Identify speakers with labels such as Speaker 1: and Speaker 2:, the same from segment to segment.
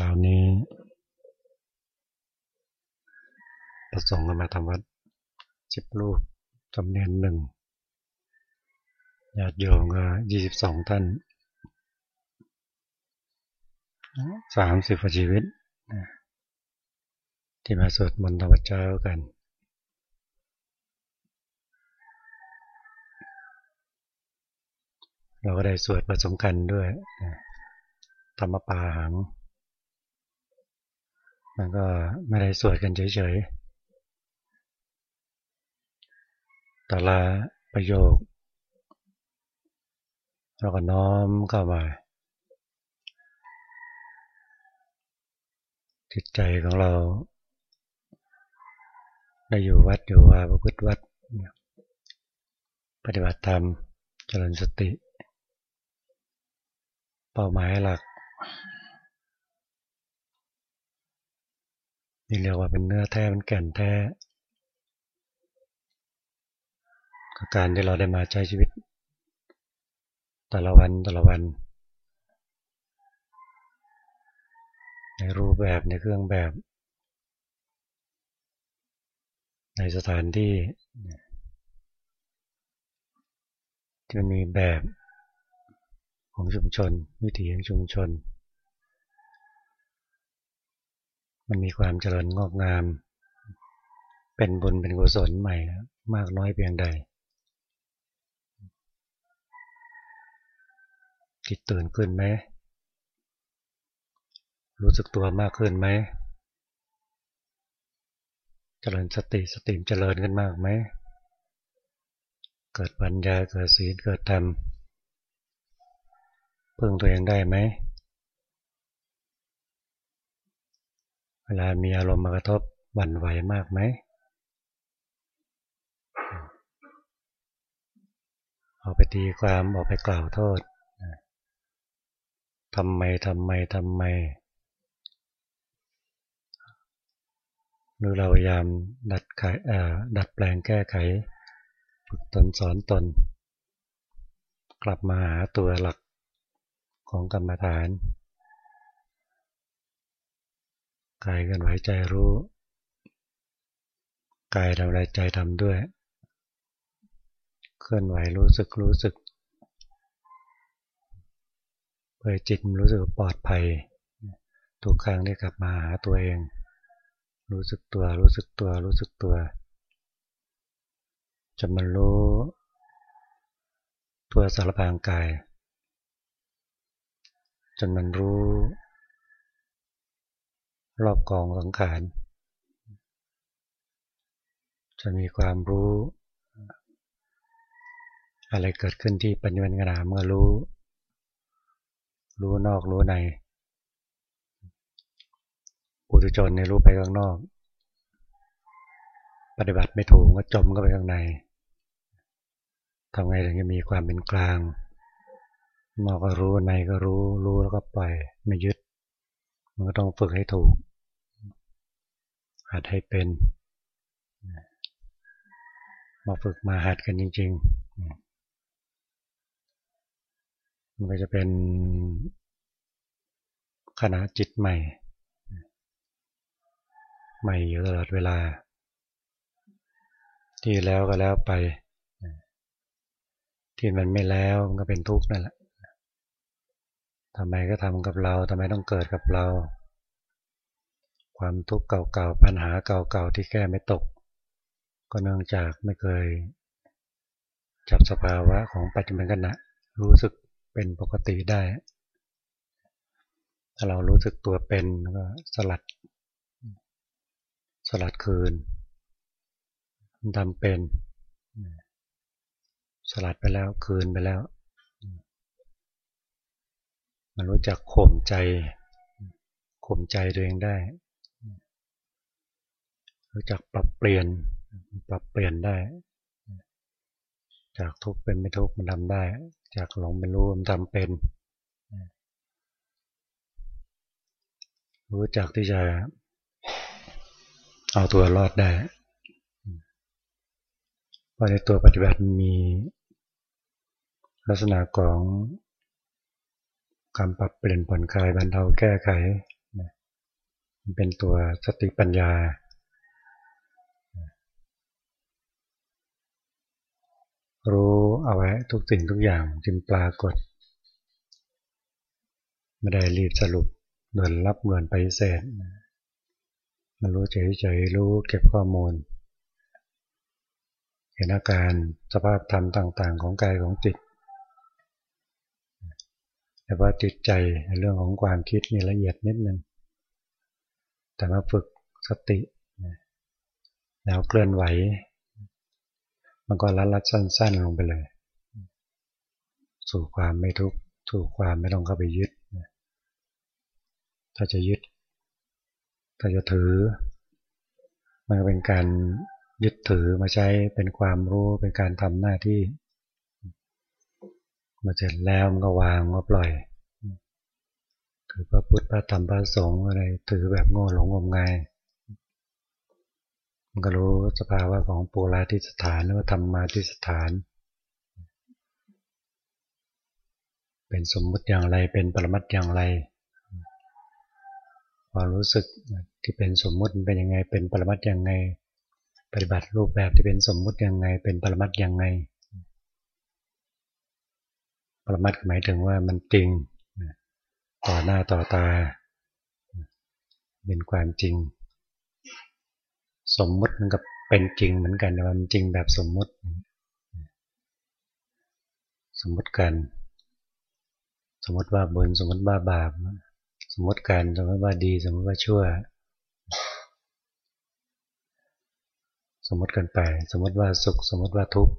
Speaker 1: ช้านี้ประสงค์กันมาทำวัดสิบรูปจำเนียนหนึ่งญาติโยมก็ยี่สิบสองท่านสามสิบชีวิต ที่มาสวดมนต์ธรรมเจ้ากัน เราก็ได้สวดผสมกันด้วยธรรมปาหัง มันก็ไม่ได้สวดกันเฉยๆแต่ละประโยค เราก็น้อมเข้ามา จิตใจของเรา ได้อยู่วัดอยู่ว่าพระพุทธวัด ปฏิบัติธรรมเจริญสติ เป้าหมายหลัก นี่เรียกว่าเป็นเนื้อแท้เป็นแก่นแท้การที่เราได้มาใช้ชีวิต แต่ละวันแต่ละวัน ในรูปแบบในเครื่องแบบ ในสถานที่ที่มันมีแบบของชุมชน วิถีของชุมชน มันมีความเจริญงอกงาม เป็นบุญเป็นกุศลใหม่มากน้อยเพียงใดจิตตื่นขึ้นไหม รู้สึกตัวมากขึ้นไหม เจริญสติสติมเจริญขึ้นมากไหม เกิดปัญญาเกิดศีลเกิดธรรมพึ่งตัวเองได้ไหม เวลามีอารมณ์มากระทบหวั่นไหวมากไหมออกไปตีความออกไปกล่าวโทษทำไมทำไมทำไมหรือเราพยายามดัดไขดัดแปลงแก้ไข ฝึกตนสอนตน กลับมาหาตัวหลักของกรรมฐาน กายเคลื่อนไหวใจรู้กายทำอะไรใจทำด้วย เคลื่อนไหวรู้สึกรู้สึกเพื่อจิตรู้สึกปลอดภัยทุกครั้งที่กลับมาหาตัวเอง รู้สึกตัวรู้สึกตัวรู้สึกตัวจะมันรู้ตัวสารพางกาย จนมันรู้ รอบกองสังขาร จะมีความรู้ อะไรเกิดขึ้นที่ปัญญาขณะเมื่อรู้ รู้นอกรู้ในปุถุชนในรู้ไปข้างนอก ปฏิบัติไม่ถูกก็จมก็ไปข้างในทำไงถึงจะมีความเป็นกลาง นอกก็รู้ในก็รู้รู้แล้วก็ปล่อยไม่ยึด มันก็ต้องฝึกให้ถูก หัดให้เป็น มาฝึกมาหัดกันจริง ๆ มันก็จะเป็นขณะจิตใหม่ ใหม่อยู่ตลอดเวลา ที่แล้วก็แล้วไป ที่มันไม่แล้วมันก็เป็นทุกข์นั่นแหละทำไมก็ทำกับเราทำไมต้องเกิดกับเรา ความทุกข์เก่าๆ ปัญหาเก่าๆ ที่แก้ไม่ตก ก็เนื่องจากไม่เคย จับสภาวะของปัจจุบันขณะรู้สึกเป็นปกติได้ ถ้าเรารู้สึกตัวเป็นก็สลัด สลัดคืนทำเป็น สลัดไปแล้วคืนไปแล้ว มันรู้จักข่มใจข่มใจตัวเองได้ รู้จักปรับเปลี่ยน ปรับเปลี่ยนได้ จากทุกข์เป็นไม่ทุกข์มันทำได้ จากหลงเป็นรู้มันทำเป็น รู้จักที่จะเอาตัวรอดได้เพราะในตัวปฏิบัติมีลักษณะของการปรับเปลี่ยนผ่อนคลายบรรเทาแก้ไขนเป็นตัวสติปัญญา รู้เอาไว้ทุกสิ่งทุกอย่างจึงปรากฏ ไม่ได้รีบสรุปเดินรับเงินไปเศษมันรู้เฉยๆรู้เก็บข้อมูล เห็นอาการสภาพธรรมต่าง ๆ ของกายของจิตแต่ว่าจิตใจในเรื่องของความคิดนี่ละเอียดนิดนึงแต่มาฝึกสติแล้วเคลื่อนไหว มันก็ลัดลัดสั้น ๆ ลงไปเลย สู่ความไม่ทุกข์สู่ความไม่ต้องเข้าไปยึด ถ้าจะยึด ถ้าจะถือ มันเป็นการยึดถือมาใช้เป็นความรู้เป็นการทำหน้าที่มาเสร็จแล้วมันก็วางก็ปล่อยถือพระพุทธพระธรรมพระสงฆ์อะไรถือแบบโง่หลงงมงาย มันก็รู้สภาวะของปุราทิสถานหรือว่าธรรมาทิสถาน เป็นสมมุติอย่างไรเป็นปรมัตอย่างไรความรู้สึกที่เป็นสมมุติเป็นยังไง เป็นปรมัตยังไง ปฏิบัติรูปแบบที่เป็นสมมุติยังไง เป็นปรมัตยังไง ปรมัตหมายถึงว่ามันจริงต่อหน้าต่อตา เป็นความจริง สมมุติมันก็เป็นจริงเหมือนกันแต่ว่ามันจริงแบบสมมุติ สมมุติกัน สมมติว่าบุญสมมติว่าบาป สมมติกันสมมติว่าดี สมมติว่าชั่ว สมมติกันไป สมมติว่าสุข สมมติว่าทุกข์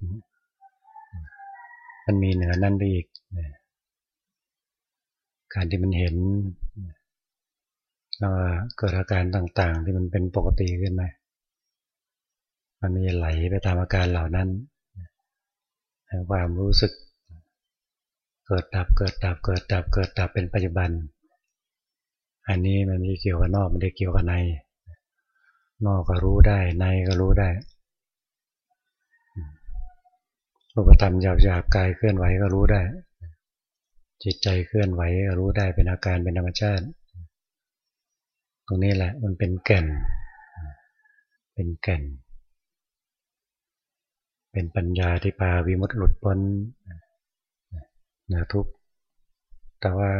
Speaker 1: มันมีเหนือนั่นไปอีกการที่มันเห็นแล้วเกิดอาการต่างๆ ที่มันเป็นปกติขึ้นไหม มันมีไหลไปตามอาการเหล่านั้นความรู้สึก เกิดดับเกิดดับเกิดดับเกิดดับเป็นปัจจุบัน อันนี้มันไม่เกี่ยวกับนอกมันได้เกี่ยวกับใน นอกก็รู้ได้ในก็รู้ได้รูปธรรมหยาบๆกายเคลื่อนไหวก็รู้ได้ จิตใจเคลื่อนไหวก็รู้ได้เป็นอาการเป็นธรรมชาติ ตรงนี้แหละมันเป็นแก่น เป็นแก่น เป็นปัญญาที่พาวิมุตติหลุดพ้นเหนือทุกข์แต่ว่า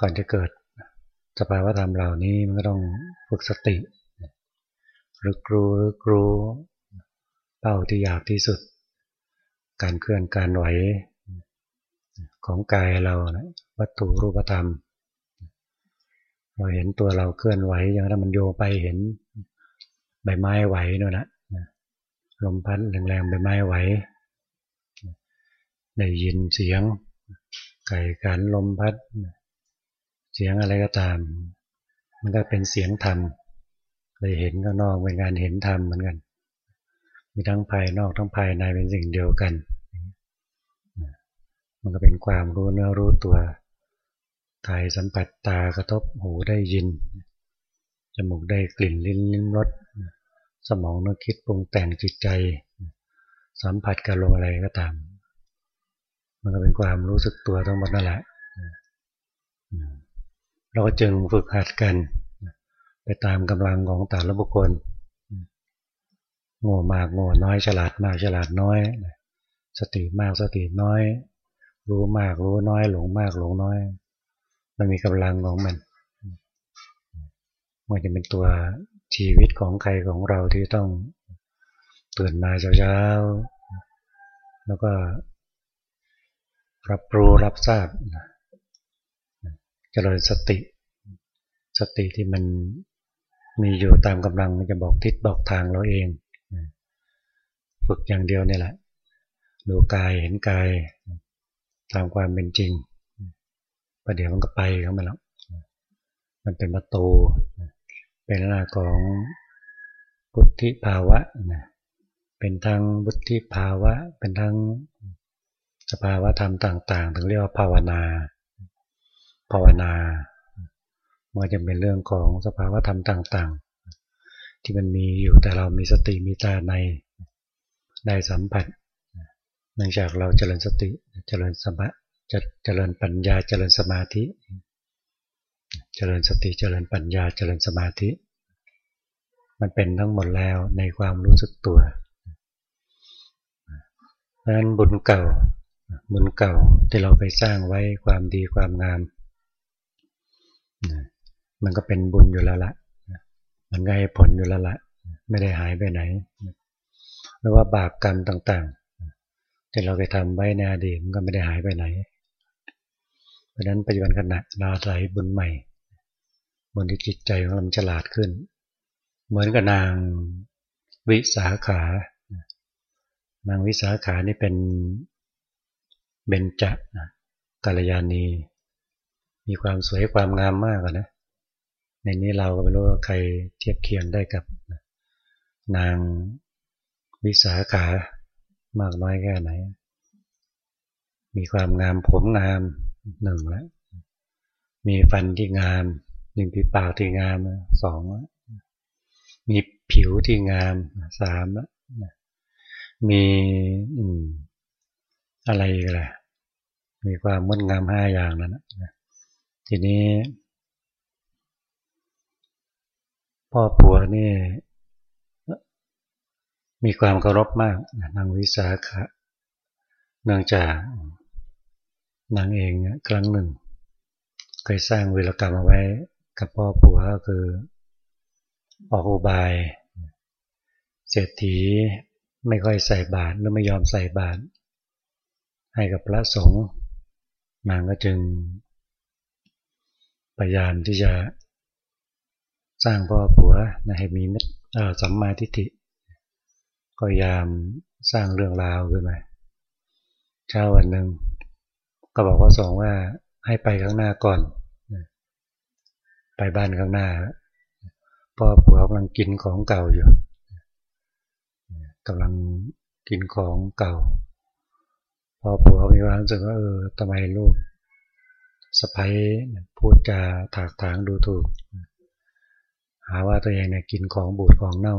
Speaker 1: ก่อนจะเกิดสภาวะธรรมเหล่านี้มันก็ต้องฝึกสติรือกรูหรือกรู้เป้าที่อยากที่สุด การเคลื่อนการไหวของกายเรานะวัตถุรูปธรรม เราเห็นตัวเราเคลื่อนไหวอย่างนั้นมันโยไปเห็นใบไม้ไหวนู่นนะ ลมพัดแรงๆใบไม้ไหวได้ยินเสียง ไก่กันลมพัด เสียงอะไรก็ตาม มันก็เป็นเสียงธรรมเลยเห็นก็นอกเป็นการเห็นธรรมเหมือนกัน มีทั้งภายนอกทั้งภายในเป็นสิ่งเดียวกัน มันก็เป็นความรู้เนื้อรู้ตัวกายสัมผัสตากระทบหูได้ยิน จมูกได้กลิ่นลิ้นลิ้มรส สมองนึกคิดปรุงแต่งจิตใจ สัมผัสกับลมอะไรก็ตาม มันก็เป็นความรู้สึกตัวทั้งหมดนั่นแหละเราก็จึงฝึกหัดกัน ไปตามกำลังของแต่ละบุคคลโง่มากโง่น้อยฉลาดมากฉลาดน้อยสติมากสติน้อย รู้มากรู้น้อย หลงมากหลงน้อย มันมีกำลังของมันมันจะเป็นตัว ชีวิตของใครของเราที่ต้องตื่นมาเช้าๆ แล้วก็รับรู้รับทราบเจริญสติ สติที่มันมีอยู่ตามกำลังมันจะบอกทิศบอกทางเราเอง ฝึกอย่างเดียวนี่แหละ ดูกายเห็นกายตามความเป็นจริงประเดี๋ยวมันก็ไปเข้ามาแล้วมันเป็นประตู เป็นหน้าของบุธิภาวะเป็นทั้งบุธิภาวะ เป็นทั้งสภาวะธรรมต่างๆ ถึงเรียกว่าภาวนา ภาวนามันจะเป็นเรื่องของสภาวะธรรมต่าง ๆ ที่มันมีอยู่แต่เรามีสติมีตาในได้สัมผัสเนื่องจากเราเจริญสติเจริญสมาจะเจริญปัญญาเจริญสมาธิ เจริญสติเจริญปัญญาเจริญสมาธิ มันเป็นทั้งหมดแล้วในความรู้สึกตัวเพราะฉะนั้นบุญเก่าบุญเก่าที่เราไปสร้างไว้ความดีความงามมันก็เป็นบุญอยู่แล้วละมันก็ให้ผลอยู่แล้วละไม่ได้หายไปไหนหรือว่าบาปกรรมต่างๆ ที่เราไปทำไว้ในอดีตมันก็ไม่ได้หายไปไหน เพราะฉะนั้นปัจจุบันขณะเราใส่บุญใหม่ บนที่จิตใจของเราฉลาดขึ้น เหมือนกับนางวิสาขา นางวิสาขานี่เป็นเบญจกัลยาณี มีความสวยความงามมากนะ ในนี้เราก็ไม่รู้ว่าใครเทียบเคียงได้กับ นางวิสาขามากน้อยแค่ไหน มีความงามผมงามหนึ่งแล้ว มีฟันที่งาม หนึ่งปีปากที่งามสองมีผิวที่งามสามมีอะไรกันล่ะมีความงดงามห้าอย่างนั้นทีนี้ พ่อผัวนี่ มีความเคารพมากนางวิสาขะเนื่องจากนางเองเนี่ยครั้งหนึ่ง เคยสร้างวีรกรรมเอาไว้ กับพ่อผัวก็คือ ออกอุบาย เศรษฐีไม่ค่อยใส่บาตรหรือไม่ยอมใส่บาตรให้กับพระสงฆ์นางก็จึงพยายามที่จะสร้างพ่อผัวให้มีสัมมาทิฏฐิก็พยายามสร้างเรื่องราวขึ้นมาเช้าวันหนึ่งก็บอกว่าสองว่าให้ไปข้างหน้าก่อน ไปบ้านข้างหน้าพ่อผัวกำลังกินของเก่าอยู่กำลังกินของเก่าพ่อผัวมีความรู้สึกว่าเออทำไมลูกสะพ้ยพูดจาถากถางดูถูก หาว่าตัวเองเนี่ยกินของบูดของเน่า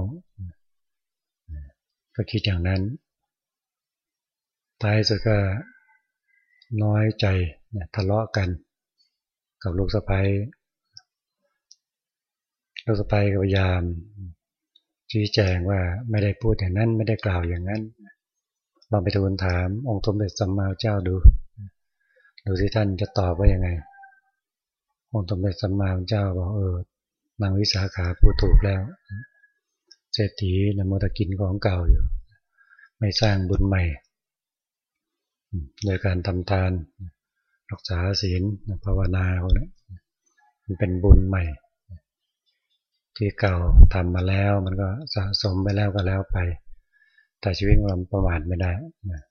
Speaker 1: ก็คิดอย่างนั้นท้ายสุดก็น้อยใจทะเลาะกัน กับลูกสะพ้ย ลูกสะพ้ยก็พยายามชี้แจงว่าไม่ได้พูดอย่างนั้นไม่ได้กล่าวอย่างนั้นลองไปทูลถามองค์สมเด็จสัมมาเจ้าดู ดูที่ท่านจะตอบว่ายังไง องค์สมเด็จสัมมาเจ้าบอกเออนางวิสาขาพูดถูกแล้ว เศรษฐีนโมตะกินของเก่าอยู่ ไม่สร้างบุญใหม่ โดยการทำทาน รักษาศีลภาวนาเขาเนี่ยมันเป็นบุญใหม่ ที่เก่าทำมาแล้วมันก็สะสมไปแล้วก็แล้วไป แต่ชีวิตเราประมาทไม่ได้นะ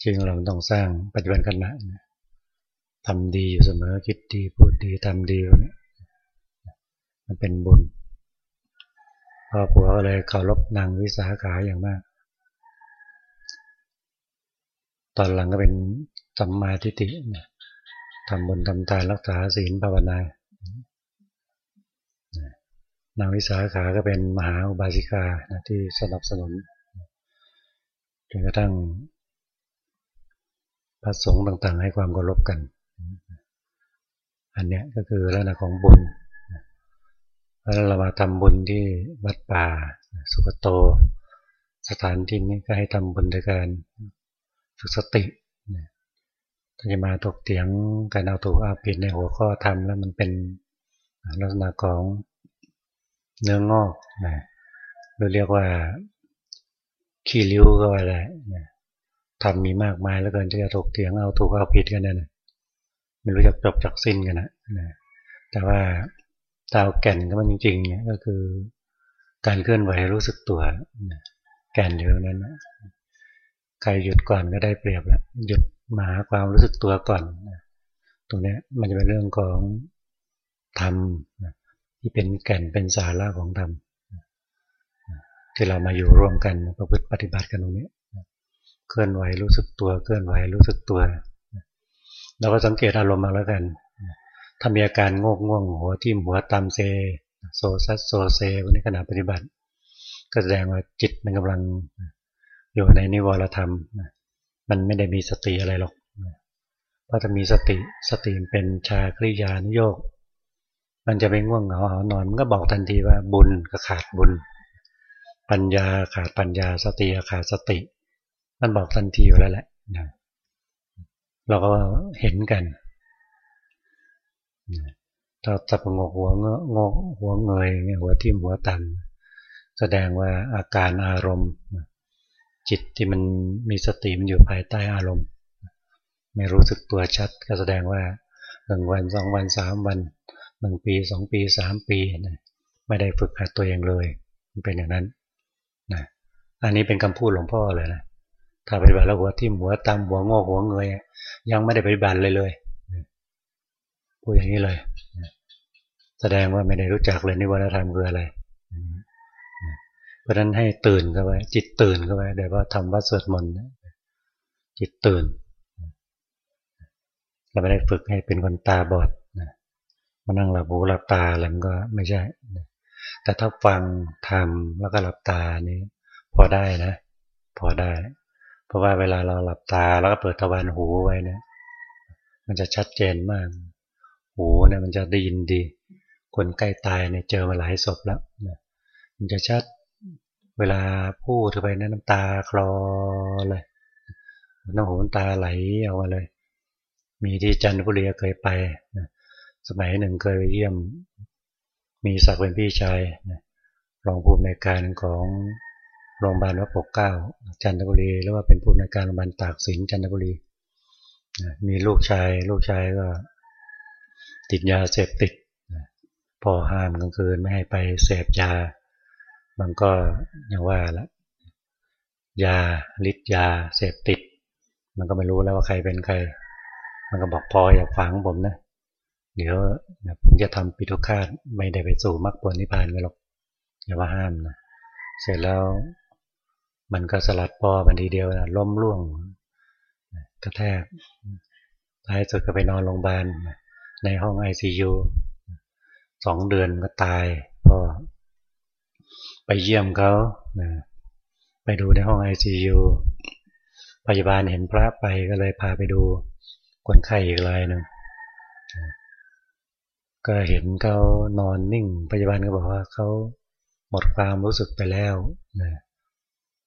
Speaker 1: ชีวิตเราต้องสร้างปัจจุบันขณะนะทำดีอยู่เสมอคิดดีพูดดีทำดีเนี่ยมันเป็นบุญพ่อผัวก็เลยเคารพนางวิสาขาอย่างมาก ตอนหลังก็เป็นสัมมาทิฏฐิทำบุญทำทานรักษาศีลภาวนา นางวิสาขาก็เป็นมหาอุบาสิกาที่สนับสนุนจนกระทั่งพระสงฆ์ต่างๆ ให้ความเคารพกัน อันนี้ก็คือลักษณะของบุญแล้วเรามาทำบุญที่วัดป่า สุกโต สถานที่นี้ก็ให้ทำบุญด้วยการฝึกสติถ้าจะมาถกเถียงการเอาถูกเอาผิดในหัวข้อทำแล้วมันเป็นลักษณะของ เนื้องอกนะเราเรียกว่าขี้ริ้วก็อะไรทำมีมากมายแล้วเกินที่จะถกเถียงเอาถูกเอาผิดกันนั่นไม่รู้จะจบจากสิ้นกันนะแต่ว่าดาวแก่นก็มันจริงๆเนี่ยก็คือการเคลื่อนไหวรู้สึกตัวแก่นอยู่นั้นใครหยุดก่อนก็ได้เปรียบแล้วหยุดมาหาความรู้สึกตัวก่อนตรงนี้มันจะเป็นเรื่องของธรรม ที่เป็นแก่นเป็นสาระของธรรมที่เรามาอยู่ร่วมกันประพฤติปฏิบัติกันตรงนี้เคลื่อนไหวรู้สึกตัวเคลื่อนไหวรู้สึกตัวเราก็สังเกตอารมณ์มาแล้วกันถ้ามีอาการงกง่วงหัวทิ่มหัวตามเซ โซซัสโซเซวันนี้ขณะปฏิบัติ ก็แสดงว่าจิตมันกำลังอยู่ในนิวรธรรม มันไม่ได้มีสติอะไรหรอกเพราะถ้ามีสติสติเป็นชาคริยานุโยก มันจะไปง่วงเหงาหานอน มันก็บอกทันทีว่าบุญก็ขาดบุญ ปัญญาขาดปัญญาสติขาดสติ มันบอกทันทีอยู่แล้วแหละเราก็เห็นกันถ้าจับงกหัวงงกหัวเงยหัวทิ่มหัวตันแสดงว่าอาการอารมณ์ จิตที่มันมีสติมันอยู่ภายใต้อารมณ์ ไม่รู้สึกตัวชัด ก็แสดงว่าหนึ่งวันสองวันสามวัน หนึ่งปีสองปีสามปีนะไม่ได้ฝึกหัดตัวเองเลย มันเป็นอย่างนั้นนะอันนี้เป็นคำพูดหลวงพ่อเลยนะถ้าปฏิบัติแล้วหัวทิ่หัวตามหัวงอกหัวเงยยังไม่ได้ปฏิบัติเลยเลยพูดอย่างนี้เลยแสดงว่าไม่ได้รู้จักเลยนิวรณธรรมคืออะไรเพราะฉะนั้นให้ตื่นเข้าไว้ จิตตื่นเข้าไว้เดี๋ยวว่าทำวัดสวดมนต์จิตตื่นเราไม่ได้ฝึกให้เป็นคนตาบอด มานั่งหลับหูหลับตาอะไรมันก็ไม่ใช่ แต่ถ้าฟังทำแล้วก็หลับตานี้ พอได้นะ พอได้ เพราะว่าเวลาเราหลับตาแล้วก็เปิดตะวันหูไว้เนี่ยมันจะชัดเจนมาก หูเนี่ยมันจะได้ยินดี คนใกล้ตายเนี่ยเจอมาหลายศพแล้วมันจะชัดเวลาพูดไปน้ำตาคลอเลยน้ำหูน้ำตาไหลออกมาเลย มีที่จันทบุรีเคยไปนะ สมัยหนึ่งเคยไปเยี่ยมมีศักดิ์เป็นพี่ชายรองผู้อำนวยการของโรงพยาบาลวัดปกเก้าจันทบุรีหรือว่าเป็นผู้อำนวยการโรงพยาบาลตากสินจันทบุรีมีลูกชายลูกชายก็ติดยาเสพติดพ่อห้ามกลางคืนไม่ให้ไปเสพยา มันก็อย่างว่าละยาฤทธิ์ยาเสพติด มันก็ไม่รู้แล้วว่าใครเป็นใคร มันก็บอกพออย่าฝังผมนะ เดี๋ยวผมจะทำปิทุคาตไม่ได้ไปสู่มรรคผลนิพพานกันหรอกอย่าว่าห้ามนะเสร็จแล้วมันก็สลัดปอบันทีเดียวนะล้มล่วงกระแทกท้ายสุดก็ไปนอนโรงพยาบาลในห้องไอซียูสองเดือนก็ตายพ่อไปเยี่ยมเขาไปดูในห้องไอซียูพยาบาลเห็นพระไปก็เลยพาไปดูคนไข้อีกรายหนึ่ง ก็เห็นเขานอนนิ่งพยาบาลก็บอกว่าเขาหมดความรู้สึกไปแล้วนะ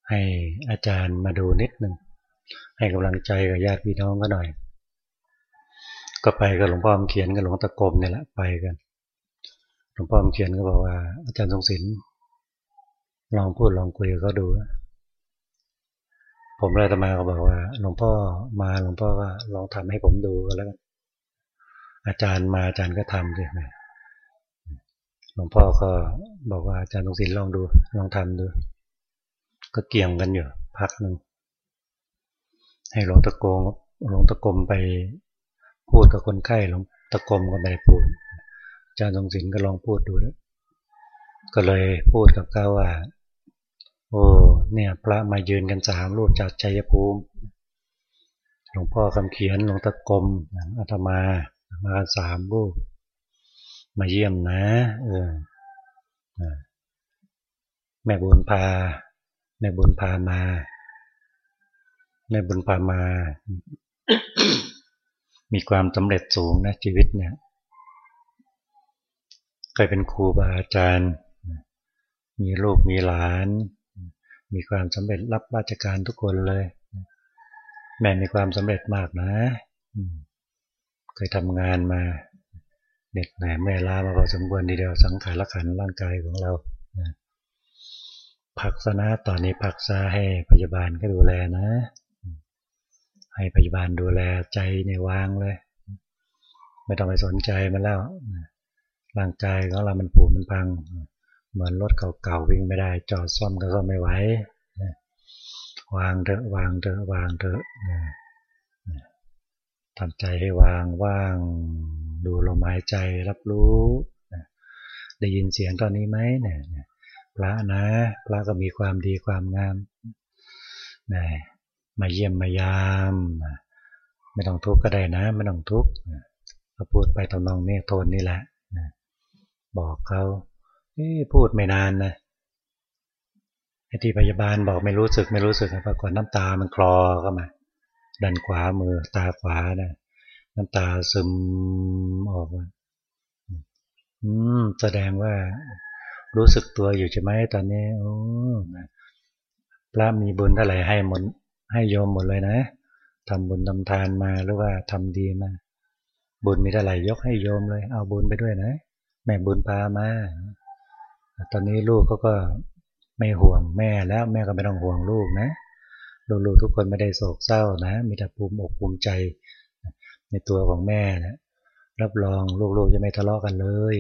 Speaker 1: ให้อาจารย์มาดูนิดหนึ่งให้กำลังใจกับญาติพี่น้องก็หน่อย ก็ไปกับหลวงพ่อมเขียนกับหลวงตะกรมเนี่ยแหละไปกันหลวงพ่อมเขียนก็บอกว่า อาจารย์ทรงศิลป์ลองพูดลองคุยก็ดู ผมเลยตมาก็บอกว่า หลวงพ่อมาหลวงพ่อก็ลองทำให้ผมดูก็แล้วกัน อาจารย์มาอาจารย์ก็ทำเลยหลวงพ่อก็บอกว่าอาจารย์ตรงศิลลองดูลองทำดู ก็เกี่ยงกันอยู่ พักหนึ่งให้หลวงตะโกงหลวงตะกรมไปพูดกับคนไข้หลวงตะกรมก็ไม่ได้พูดอาจารย์ตรงศิลก็ลองพูดดูแล้วก็เลยพูดกับเขาว่า โอ้เนี่ยพระมายืนกันสามรูปจากชัยภูมิ หลวงพ่อคำเขียนหลวงตะกรมอาตมา มาสามรูป มาเยี่ยมนะ เออแม่บุญพา แม่บุญพามา แม่บุญพามา มีความสำเร็จสูงนะชีวิตเนี่ยเคยเป็นครูบาอาจารย์ มีลูกมีหลาน มีความสำเร็จรับราชการทุกคนเลย แม่มีความสำเร็จมากนะ เคยทำงานมาเหน็ดเหนื่อยแม่ล้ามาพอสมควรทีเดียวสังขารขันร่างกายของเราพักสนะตอนนี้พักซาให้พยาบาลก็ดูแลนะ ให้พยาบาลดูแลใจในวางเลย ไม่ต้องไปสนใจมันแล้วร่างกายของเรามันผุมันพัง เหมือนรถเก่าๆวิ่งไม่ได้ จอดซ่อมก็ซ่อมไม่ไหววางเถอะวางเถอะวางเถอะ ทำใจให้วางว่าง ดูลมหายใจรับรู้ได้ยินเสียงตอนนี้ไหมเนี่ยพระนะพระก็มีความดีความงามนะมาเยี่ยมมายามไม่ต้องทุกข์ก็ได้นะไม่ต้องทุกข์ก็พูดไปตำนองนี่โทนนี่แหละบอกเขาพูดไม่นานนะไอ้ที่พยาบาลบอกไม่รู้สึกไม่รู้สึกปรากฏน้ำตามันคลอเข้ามา ดันขวามือตาขวานะน้ำตาซึมออกมาอืมแสดงว่ารู้สึกตัวอยู่ใช่ไหมตอนนี้โอ้พระมีบุญเท่าไหร่ให้หมดให้โยมหมดเลยนะทำบุญทำทานมาหรือว่าทำดีมาบุญมีเท่าไหร่ยกให้โยมเลย เอาบุญไปด้วยนะ แม่บุญพามา ตอนนี้ลูกเขาก็ไม่ห่วงแม่แล้วแม่ก็ไม่ต้องห่วงลูกนะ ลูกๆทุกคนไม่ได้โศกเศร้านะ มีแต่ภูมิอกภูมิใจ ในตัวของแม่นะรับรองลูกๆจะไม่ทะเลาะกันเลย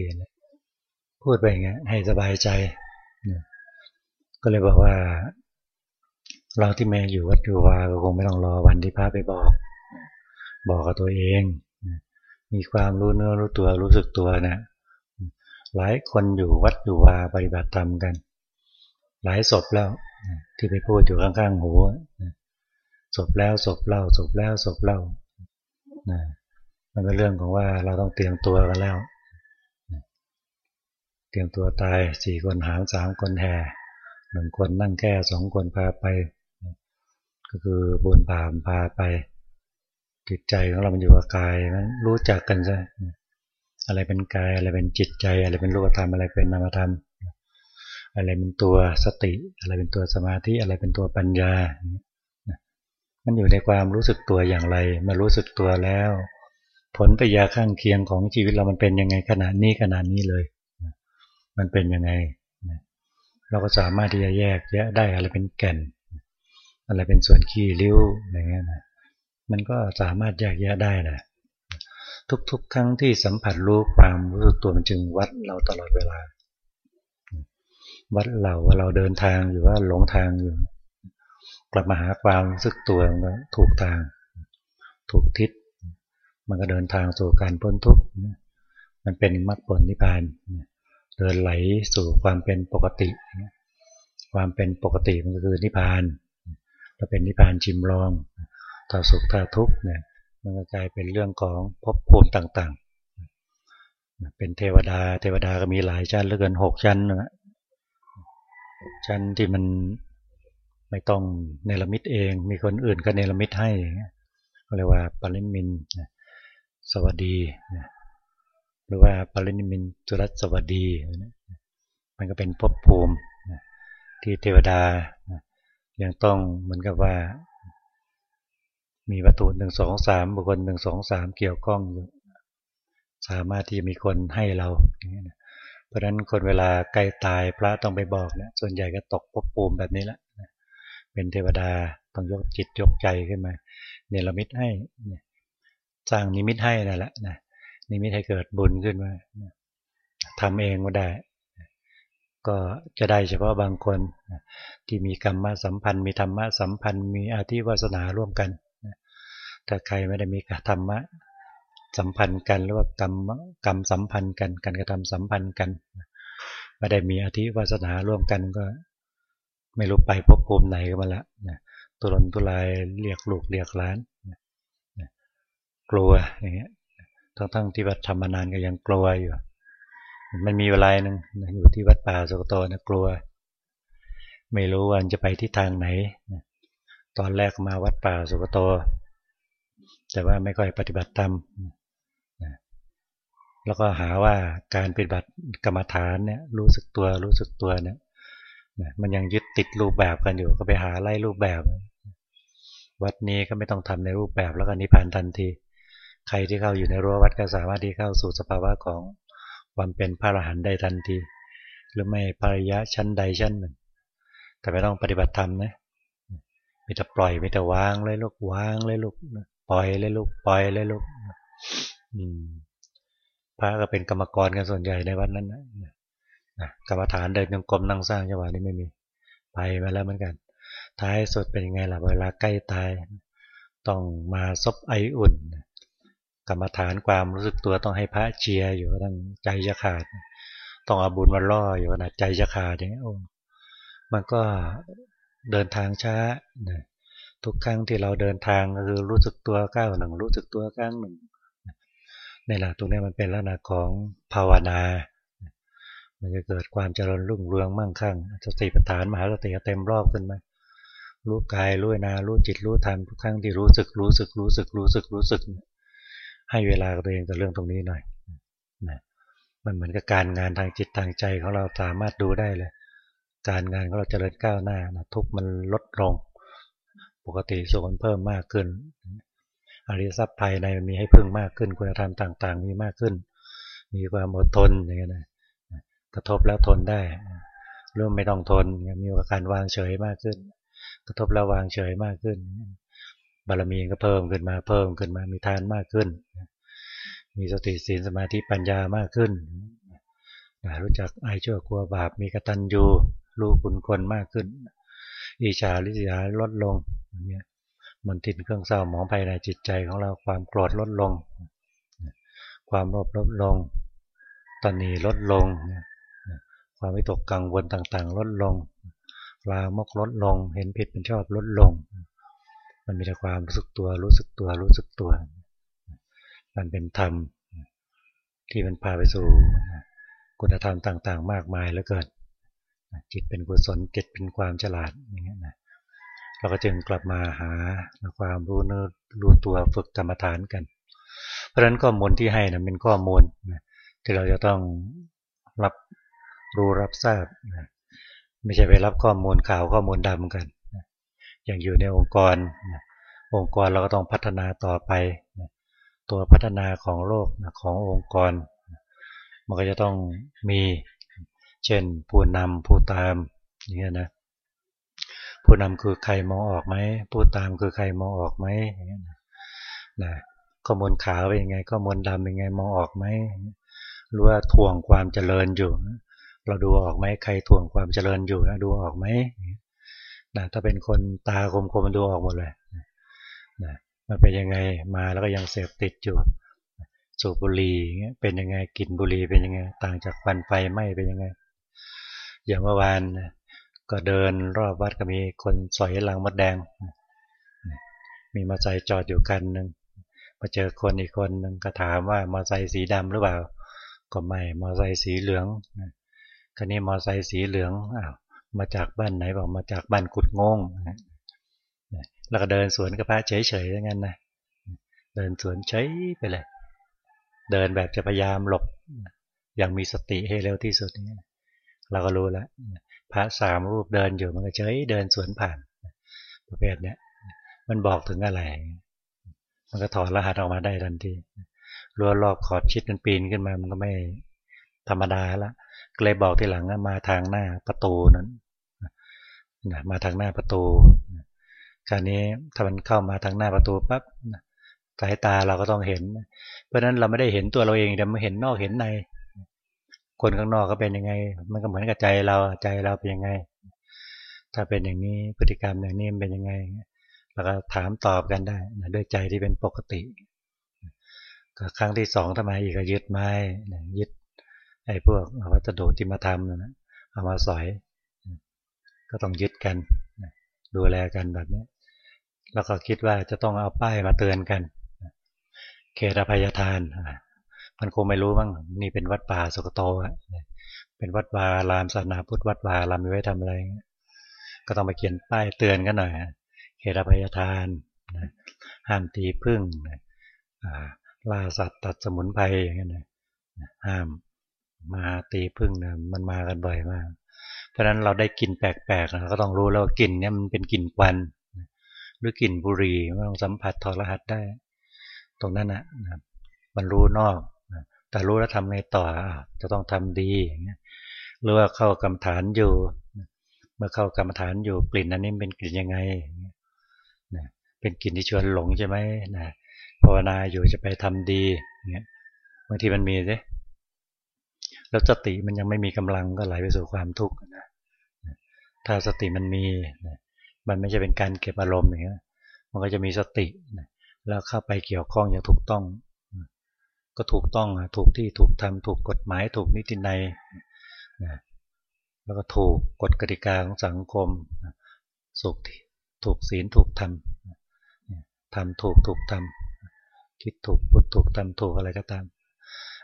Speaker 1: พูดไปอย่างเงี้ยให้สบายใจก็เลยบอกว่า เราที่แม่อยู่วัดอยู่วาก็คงไม่ต้องรอวันที่พระไปบอก บอกกับตัวเองมีความรู้เนื้อรู้ตัวรู้สึกตัวนะหลายคนอยู่วัดอยู่วาปฏิบัติธรรมกัน หลายศพแล้ว ที่ไปพูดอยู่ข้างๆหูศพแล้วศพเล่าศพแล้วศพเล่ามันเป็นเรื่องของว่าเราต้องเตรียมตัวกันแล้ว เตรียมตัวตายสี่คนหามสามคนแห่หนึ่งคนนั่งแค่สองคนพาไป ก็คือบุญพามพาไป จิตใจของเรามันอยู่กับกายนั้นรู้จักกันซะอะไรเป็นกายอะไรเป็นจิตใจ อะไรเป็นรูปธรรมอะไรเป็นนามธรรม อะไรเป็นตัวสติ อะไรเป็นตัวสมาธิ อะไรเป็นตัวปัญญา มันอยู่ในความรู้สึกตัวอย่างไร มารู้สึกตัวแล้ว ผลปยาข้างเคียงของชีวิตเรามันเป็นยังไงขนาดนี้ขนาดนี้เลย มันเป็นยังไง เราก็สามารถที่จะแยกแยะได้อะไรเป็นแก่น อะไรเป็นส่วนขี้ริ้วอะไรเงี้ยนะ มันก็สามารถแยกแยะได้แหละทุกๆครั้งที่สัมผัสรู้ความรู้สึกตัวมันจึงวัดเราตลอดเวลา วัดเราว่าเราเดินทางอยู่ว่าหลงทางอยู่ กลับมาหาความรู้สึกตัวมันก็ถูกทาง ถูกทิศ มันก็เดินทางสู่การพ้นทุกข์มันเป็นมรรคผลนิพพานเดินไหลสู่ความเป็นปกติ ความเป็นปกติมันก็คือนิพพานเราเป็นนิพพานจิมลองถ้าสุขถ้าทุกข์เนี่ยมันก็กลายเป็นเรื่องของภพภูมิต่างๆ เป็นเทวดา เทวดาก็มีหลายชั้นเหลือเกินหกชั้นนะ ชั้นที่มันไม่ต้องเนรมิตเอง มีคนอื่นก็เนรมิตให้ก็เรียกว่าปริมินสวัสดีหรือว่าปริมินจุรัสวัสดี มันก็เป็นภพภูมิที่เทวดายังต้องเหมือนกับว่า มีวัตถุหนึ่งสองสามบุคคลหนึ่งสองสามเกี่ยวข้องอยู่สามารถที่จะมีคนให้เราอย่างนี้นะ เพราะฉะนั้นคนเวลาใกล้ตายพระต้องไปบอกเนะส่วนใหญ่ก็ตกภพภูมิแบบนี้แหละเป็นเทวดาต้องยกจิตยกใจขึ้นมาเนรมิตให้สร้างนิมิตให้นั่นแหละนะนิมิตให้เกิดบุญขึ้นมาทำเองก็ได้ ก็จะได้เฉพาะบางคนที่มีกรรมสัมพันธ์ มีธรรมะสัมพันธ์ มีอาธิวาสนาร่วมกันถ้าใครไม่ได้มีธรรมะ สัมพันธ์กันหรือว่ากรรมกรรมสัมพันธ์กันการกระทำสัมพันธ์กันไม่ได้มีอธิวาสนาร่วมกันก็ ไม่รู้ไปพบภูมิไหนก็มาละนะตุรนตุลายเรียกลูกเรียกล้านกลัวอย่างเงี้ยทั้งๆที่วัดธรรมนานก็ยังกลัวอยู่ มันมีเวลาหนึ่งอยู่ที่วัดป่าสุกโตนะกลัว ไม่รู้ว่าจะไปที่ทางไหนตอนแรกมาวัดป่าสุกโต แต่ว่าไม่ค่อยปฏิบัติธรรม แล้วก็หาว่าการปฏิบัติกรรมฐานเนี่ยรู้สึกตัวรู้สึกตัวเนี่ยมันยังยึดติดรูปแบบกันอยู่ก็ไปหาไล่รูปแบบ วัดนี้ก็ไม่ต้องทำในรูปแบบแล้วก็นิพพานทันที ใครที่เข้าอยู่ในรั้ววัดก็สามารถที่เข้าสู่สภาวะของความเป็นพระอรหันต์ได้ทันที หรือไม่ปริยะชั้นใดชั้นหนึ่ง แต่ไม่ต้องปฏิบัติธรรมนะมีแต่ปล่อยมีแต่วางเลยลูกวางเลยลูกปล่อยเลยลูกปล่อยเลยลูกอืม พระก็เป็นกรรมกรกันส่วนใหญ่ในวัดนั้นนะกรรมฐานเดินยังกรมนั่งสร้างจังหวะนี้ไม่มีไปมาแล้วเหมือนกัน ท้ายสุดเป็นยังไงล่ะเวลาใกล้ตาย ต้องมาซบไออุ่น กรรมฐานความรู้สึกตัวต้องให้พระเชียร์อยู่ตั้งใจจะขาด ต้องอาบุญมาล่ออยู่นะใจจะขาดอย่างนี้โอ้มันก็เดินทางช้าทุกครั้งที่เราเดินทางก็คือรู้สึกตัวก้าวหนึ่งรู้สึกตัวก้าวหนึ่ง นี่แหละตรงนี้มันเป็นลักษณะของภาวนา มันจะเกิดความเจริญรุ่งเรืองมั่งคั่งสติปัฏฐานมหาสติเต็มรอบขึ้นมารู้กายรู้นารู้จิตรู้ธรรมทุกครั้งที่รู้สึกรู้สึกรู้สึกรู้สึกรู้สึก ให้เวลาตัวเองกับเรื่องตรงนี้หน่อยนะมันเหมือนกับการงานทางจิตทางใจของเราสามารถดูได้เลย การงานของเราเจริญก้าวหน้านะทุกมันลดลง ปกติสุขมันเพิ่มมากขึ้น อริยทรัพย์ภายในมีให้พึ่งมากขึ้น คุณธรรมต่าง ๆ มีมากขึ้น มีความอดทนอย่างเงี้ยนะกระทบแล้วทนได้ริ่มไม่ต้องทนมีอาการวางเฉยมากขึ้น กระทบแล้ววางเฉยมากขึ้น บารมีก็เพิ่มขึ้นมาเพิ่มขึ้นมามีทานมากขึ้น มีสติศีลสมาธิปัญญามากขึ้นรู้จักไอชั่วกลัวบาปมีกตัญญูรู้คุณคนมากขึ้นอิจาริษยาลดลงอย่างเงี้ย มันติดเครื่องเศร้าหมองภายในจิตใจของเราความโกรธลดลง ความโลภลดลงตอนนี้ลดลง ความวิตกกังวลต่างๆ ลดลงลามกลดลง เห็นผิดเป็นชอบลดลง มันมีแต่ความรู้สึกตัวรู้สึกตัวรู้สึกตัว มันเป็นธรรมที่มันพาไปสู่คุณธรรมต่างๆ มากมายแล้วเกิดจิตเป็นกุศลจิตเป็นความฉลาดอย่างเงี้ยนะ เราก็จึงกลับมาหาความรู้เนื้อรู้ตัวฝึกกรรมฐานกัน เพราะฉะนั้นข้อมูลที่ให้นะเป็นข้อมูลที่เราจะต้องรับรู้รับทราบไม่ใช่ไปรับข้อมูลข่าวข้อมูลดำกัน อย่างอยู่ในองค์กร องค์กรเราก็ต้องพัฒนาต่อไป ตัวพัฒนาของโลกขององค์กร มันก็จะต้องมี เช่นผู้นำผู้ตามอย่างเงี้ยนะ ผู้นำคือใครมองออกไหมผู้ตามคือใครมองออกไหมนะข้อมูลขาวเป็นยังไงข้อมูลดำเป็นยังไงมองออกไหมรู้ว่าทวงความเจริญอยู่ เราดูออกไหมใครทวงความเจริญอยู่นะดูออกไหมนะถ้าเป็นคนตาคมๆมันดูออกหมดเลยนะมันเป็นยังไงมาแล้วก็ยังเสพติดอยู่สูบบุหรี่เป็นยังไงกินบุหรี่เป็นยังไง ต่างจากควันไฟไหม้เป็นยังไง อย่างเมื่อวาน ก็เดินรอบวัดก็มีคนสอยลังมดแดง มีมาใจจอดอยู่กันหนึ่งมาเจอคนอีกคนหนึ่งก็ถามว่ามาใส่สีดำหรือเปล่า ก็ไม่มาใส่สีเหลืองคันนี้มาใส่สีเหลืองอ้าวมาจากบ้านไหนบอกมาจากบ้านกุดงงแล้วก็เดินสวนกับพระเฉยๆอย่างนั้นนะเดินสวนเฉยไปเลย เดินแบบจะพยายามหลบอย่างมีสติให้เร็วที่สุดนี้เราก็รู้แล้ว พระสามรูปเดินอยู่มันก็เฉยเดินสวนผ่านประเภทเนี้ยมันบอกถึงอะไร มันก็ถอดรหัสออกมาได้ทันทีรัวรอบขอบชิดมันปีนขึ้นมามันก็ไม่ธรรมดาละเลยบอกทีหลังมาทางหน้าประตูนั้นมาทางหน้าประตูคราวนี้ถ้ามันเข้ามาทางหน้าประตูปั๊บสายตาเราก็ต้องเห็น เพราะฉะนั้นเราไม่ได้เห็นตัวเราเองแต่มาเห็นนอกเห็นใน คนข้างนอกก็เป็นยังไง มันก็เหมือนกับใจเราใจเราเป็นยังไง ถ้าเป็นอย่างนี้พฤติกรรมอย่างนี้เป็นยังไงแล้วก็ถามตอบกันได้นะด้วยใจที่เป็นปกติครั้งที่สองทำไมอีกก็ยึดไม้ยึดไอ้พวกวัสดุที่มาทำนะเอามาสอย ก็ต้องยึดกันดูแลกันแบบนี้ แล้วก็คิดว่าจะต้องเอาป้ายมาเตือนกัน เขตอภัยทาน มันคงไม่รู้บ้างนี่เป็นวัดป่าสุกโตะเป็นวัดวารามศาสนาพุทธวัดวารามมีไว้ทำอะไร ก็ต้องไปเขียนป้ายเตือนกันหน่อยเหตุพยทานห้ามตีพึ่งล่าสัตว์ตัดสมุนไพรอย่างเงี้ยห้ามมาตีพึ่งนะมันมากันบ่อยมาก เพราะฉะนั้นเราได้กลิ่นแปลกๆเราก็ต้องรู้แล้วว่ากลิ่นเนี่ยมันเป็นกลิ่นควันหรือกลิ่นบุหรี่มันต้องสัมผัสทอรหัสได้ ตรงนั้นนะมันรู้นอก แต่รู้แล้วทำไงต่อจะต้องทำดีหรือว่าเข้ากรรมฐานอยู่ เมื่อเข้ากรรมฐานอยู่กลิ่นอันนี้เป็นกลิ่นยังไงเป็นกลิ่นที่ชวนหลงใช่ไหมนะภาวนาอยู่จะไปทำดีเงี้ยบางทีมันมีสิแล้วสติมันยังไม่มีกำลังก็ไหลไปสู่ความทุกข์นะถ้าสติมันมีมันไม่ใช่เป็นการเก็บอารมณ์อย่างเงี้ยมันก็จะมีสติแล้วเข้าไปเกี่ยวข้องอย่างถูกต้อง ก็ถูกต้องถูกที่ถูกทำถูกกฎหมายถูกนิตินัยนะแล้วก็ถูกกฎกติกาของสังคมสุขถูกศีลถูกทำทำถูกถูกทำคิดถูกพูดถูกทำถูกอะไรก็ตาม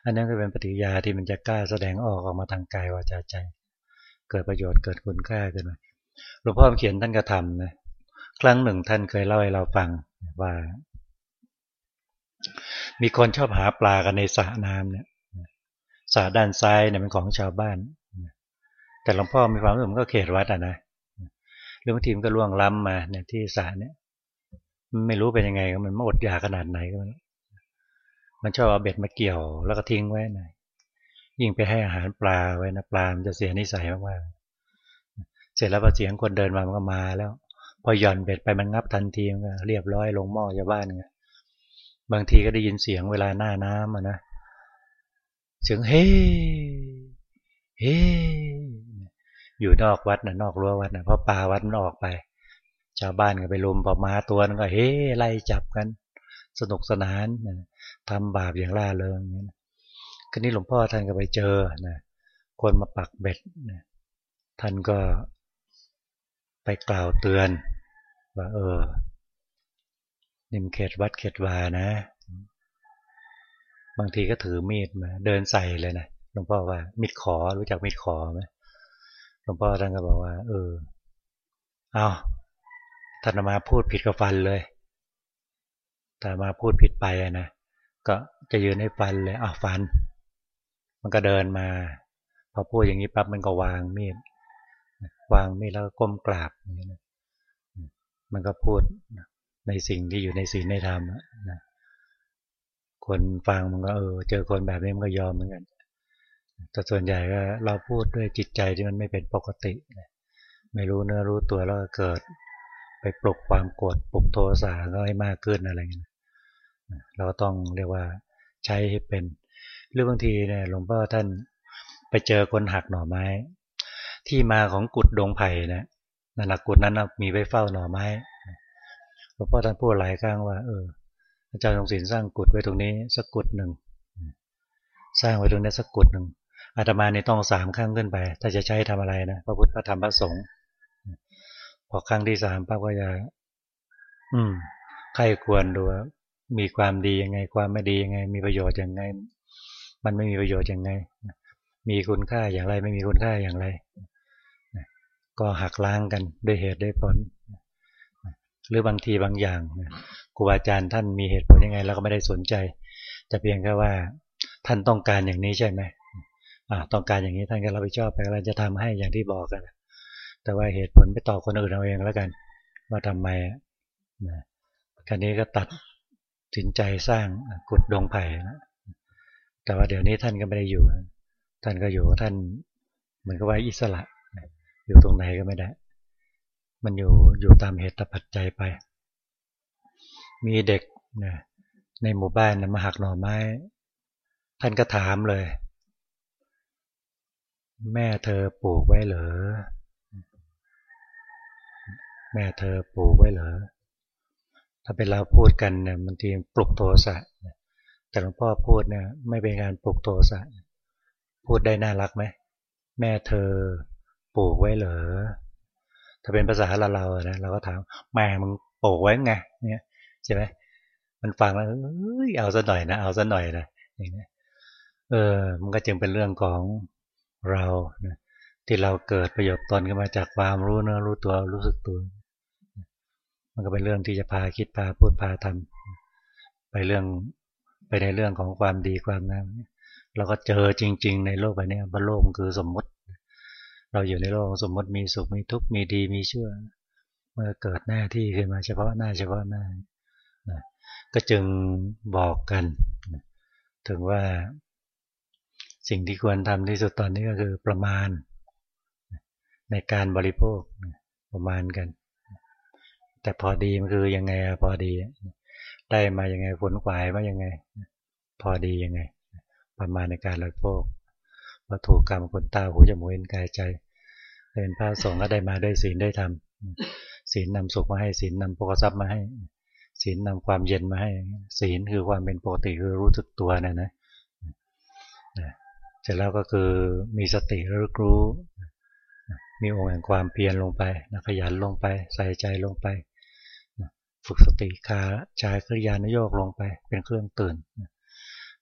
Speaker 1: อันนั้นก็เป็นปฏิยาที่มันจะกล้าแสดงออกออกมาทางกายวาจาใจ เกิดประโยชน์เกิดคุณค่าขึ้นมาหลวงพ่อเขียนท่านกระทำนะครั้งหนึ่งท่านเคยเล่าให้เราฟังว่า มีคนชอบหาปลากันในสระน้ำเนี่ยสาด้านซ้ายเนี่ยเป็นของชาวบ้าน แต่หลวงพ่อมีความรู้สึกมันก็เขตวัดอะนะหรือบางทีมันก็ล่วงล้ำมาเนี่ยที่สาเนี่ยไม่รู้เป็นยังไงมันอดอยากขนาดไหนก็มันมันชอบเอาเบ็ดมาเกี่ยว แล้วก็ทิ้งไว้นะยิ่งไปให้อาหารปลาไว้นะปลามันจะเสียนิสัยมากๆเสร็จแล้วพอเสียงคนเดินมามันก็มาแล้ว พอหย่อนเบ็ดไปมันงับทันทีมันก็เรียบร้อยลงหม้อชาวบ้านไง บางทีก็ได้ยินเสียงเวลาหน้าน้ำนะ เสียงเฮ้ เฮ้ อยู่นอกวัดนะนอกรั้ววัดนะเพราะปลาวัดมันออกไป ชาวบ้านก็ไปลุมพอมาตัวนึงก็เฮ้ไล่จับกัน สนุกสนานทำบาปอย่างล่าเริงนี้นะครนี้หลวงพ่อท่านก็ไปเจอนะคนมาปักเบ็ดนะท่านก็ไปกล่าวเตือนว่าเออ นิมเขตวัดเขตวานะ บางทีก็ถือมีดมา เดินใส่เลยนะหลวงพ่อว่ามีดขอรู้จักมีดขอไหมหลวงพ่อท่านก็บอกว่า เออ เอาท่านมาพูดผิดกับฟันเลยแต่มาพูดผิดไปนะก็จะยืนให้ฟันเลยอะฟัน มันก็เดินมา พอพูดอย่างนี้ปั๊บมันก็วางมีดวางมีดแล้วก็ก้มกราบอย่างนี้นะมันก็พูด ในสิ่งที่อยู่ในศีลในธรรมนะคนฟังมันก็เออเจอคนแบบนี้มันก็ยอมเหมือนกันแต่ส่วนใหญ่ก็เราพูดด้วยจิตใจที่มันไม่เป็นปกติไม่รู้เนื้อรู้ตัวแล้วก็เกิด ไปปลุกความโกรธปลุกโทสะก็ให้มากขึ้นอะไรเงี้ยเราต้องเรียกว่าใช้ให้เป็นหรือบางทีเนี่ยหลวงพ่อท่านไปเจอคนหักหน่อไม้ ที่มาของกุดดงไผ่นะนั่นหละกุดนั้นมีไว้เฝ้าหน่อไม้ หลวงพ่อท่านพูดหลายครั้งว่าเอออาจารย์ทรงศิลสร้างกุดไว้ตรงนี้สักกุดหนึ่งสร้างไว้ตรงนี้สักกุดหนึ่งอาตมาในต้องสามครั้งขึ้นไป ถ้าจะใช้ทำอะไรนะพระพุทธพระธรรมพระสงฆ์พอครั้งที่สามป้าก็จะอืมใครควรดูมีความดียังไง ความไม่ดียังไง มีประโยชน์ยังไง มันไม่มีประโยชน์ยังไง มีคุณค่าอย่างไร ไม่มีคุณค่าอย่างไรก็หักล้างกันด้วยเหตุด้วยผล หรือบางทีบางอย่างครูบาอาจารย์ท่านมีเหตุผลยังไงเราก็ไม่ได้สนใจ แต่เพียงแค่ว่าท่านต้องการอย่างนี้ใช่ไหมต้องการอย่างนี้ท่านก็รับผิดชอบไปเราจะทำให้อย่างที่บอกกันแต่ว่าเหตุผลไปต่อคนอื่นเอาเองแล้วกัน ว่าทำไมนะคราวนี้ก็ตัดสินใจสร้างกุดดงไผ่นะแต่ว่าเดี๋ยวนี้ท่านก็ไม่ได้อยู่ ท่านก็อยู่ท่านเหมือนกับว่าอิสระ อยู่ตรงไหนก็ไม่ได้ มันอยู่อยู่ตามเหตุปัจจัยไป มีเด็กนะในหมู่บ้านนะมาหักหน่อไม้ ท่านก็ถามเลย แม่เธอปลูกไว้เหรอ แม่เธอปลูกไว้เหรอ ถ้าเป็นเราพูดกันเนี่ยบางทีปลุกโทสะแต่หลวงพ่อพูดเนี่ยไม่เป็นการปลุกโทสะพูดได้น่ารักไหมแม่เธอปลูกไว้เหรอ ถ้าเป็นภาษาเราเรานะเราก็ถามแม่มึงปลูกไว้ไงเนี่ยใช่ไหมมันฟังแล้วเอ้ยเอาซะหน่อยนะเอาซะหน่อยนะอย่างนี้เออ มันก็จึงเป็นเรื่องของเรานะที่เราเกิดประโยชน์ตนขึ้นมาจากความรู้เนื้อรู้ตัวรู้สึกตัว มันก็เป็นเรื่องที่จะพาคิดพาพูดพาทำไปเรื่องไปในเรื่องของความดีความงามเราก็เจอจริง ๆ ในโลกใบนี้บนโลกมันคือสมมติ เราอยู่ในโลกสมมติมีสุขมีทุกข์มีดีมีชั่วเมื่อเกิดหน้าที่ขึ้นมาเฉพาะหน้าเฉพาะหน้าก็จึงบอกกันถึงว่าสิ่งที่ควรทำที่สุดตอนนี้ก็คือประมาณ ในการบริโภคประมาณกัน แต่พอดีมันคือยังไงพอดี ได้มายังไงผลขวายมายังไง พอดียังไง ประมาณในการบริโภควัตถุกรรมคนตาหูจมูกเอ็นกายใจ เป็นพระสงฆ์ก็ได้มาได้ศีลได้ทำศีลนำสุขมาให้ศีลนำโภคทรัพย์มาให้ศีลนำความเย็นมาให้ ศีลคือความเป็นปกติคือรู้สึกตัวนะนะเสร็จแล้วก็คือมีสติรู้รู้ มีองค์แห่งความเพียรลงไปขยันลงไป ใส่ใจลงไป ฝึกสติคาชายคริยานโยกลงไป เป็นเครื่องตื่น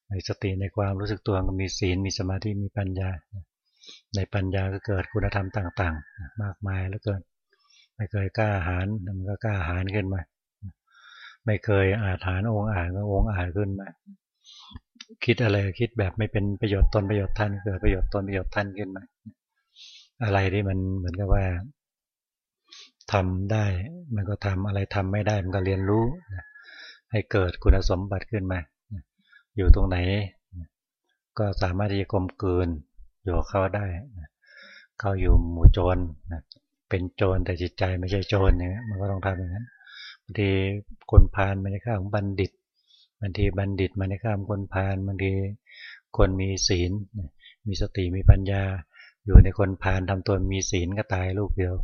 Speaker 1: ในสติในความรู้สึกตัวก็มีศีลมีสมาธิมีปัญญา ในปัญญาก็เกิดคุณธรรมต่าง ๆ มากมายแล้วเกินไม่เคยกล้าหาญมันก็กล้าหาญขึ้นมา ไม่เคยอาถานองค์อาจก็องค์อาจขึ้นมา คิดอะไรคิดแบบไม่เป็นประโยชน์ตนประโยชน์ท่านเกิดประโยชน์ตนประโยชน์ท่านขึ้นมา อะไรที่มันเหมือนกับว่าทำได้ มันก็ทำอะไรทำไม่ได้มันก็เรียนรู้ให้เกิดคุณสมบัติขึ้นมา อยู่ตรงไหน ก็สามารถที่จะกลมกลืน อยู่เขาได้เขาอยู่หมู่โจรเป็นโจรแต่จิตใจไม่ใช่โจรเนี่ยมันก็ต้องทำอย่างนั้นบางทีคนพาลมันจะฆ่าของบัณฑิตบางทีบัณฑิตมันจะฆ่าคนพาลบางทีคนมีศีล มีสติมีปัญญา อยู่ในคนพาลทำตัวมีศีลก็ตายลูกเดียว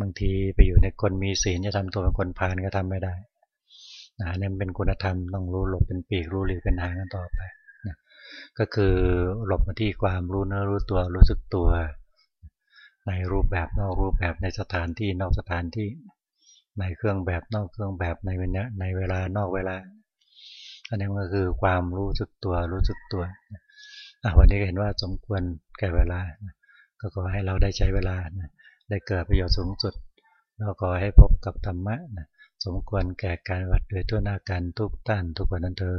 Speaker 1: บางทีไปอยู่ในคนมีศีลจะทำตัวเป็นคนพาลก็ทำไม่ได้นะนี่เป็นคุณธรรมต้องรู้หลบเป็นปีกรู้หลีกเป็นหางกันต่อไป ก็คือหลบมาที่ความรู้เนื้อรู้ตัวรู้สึกตัว ในรูปแบบนอกรูปแบบในสถานที่นอกสถานที่ในเครื่องแบบนอกเครื่องแบบในเวลาในเวลานอกเวลา อันนี้ก็คือความรู้สึกตัวรู้สึกตัววันนี้เห็นว่าสมควรแก่เวลา ก็ขอให้เราได้ใช้เวลาได้เกิดประโยชน์สูงสุดแล้วขอให้พบกับธรรมะสมควรแก่การวัดโดยทั่วหน้ากันทุกท่านทุกคนนั้นเธอ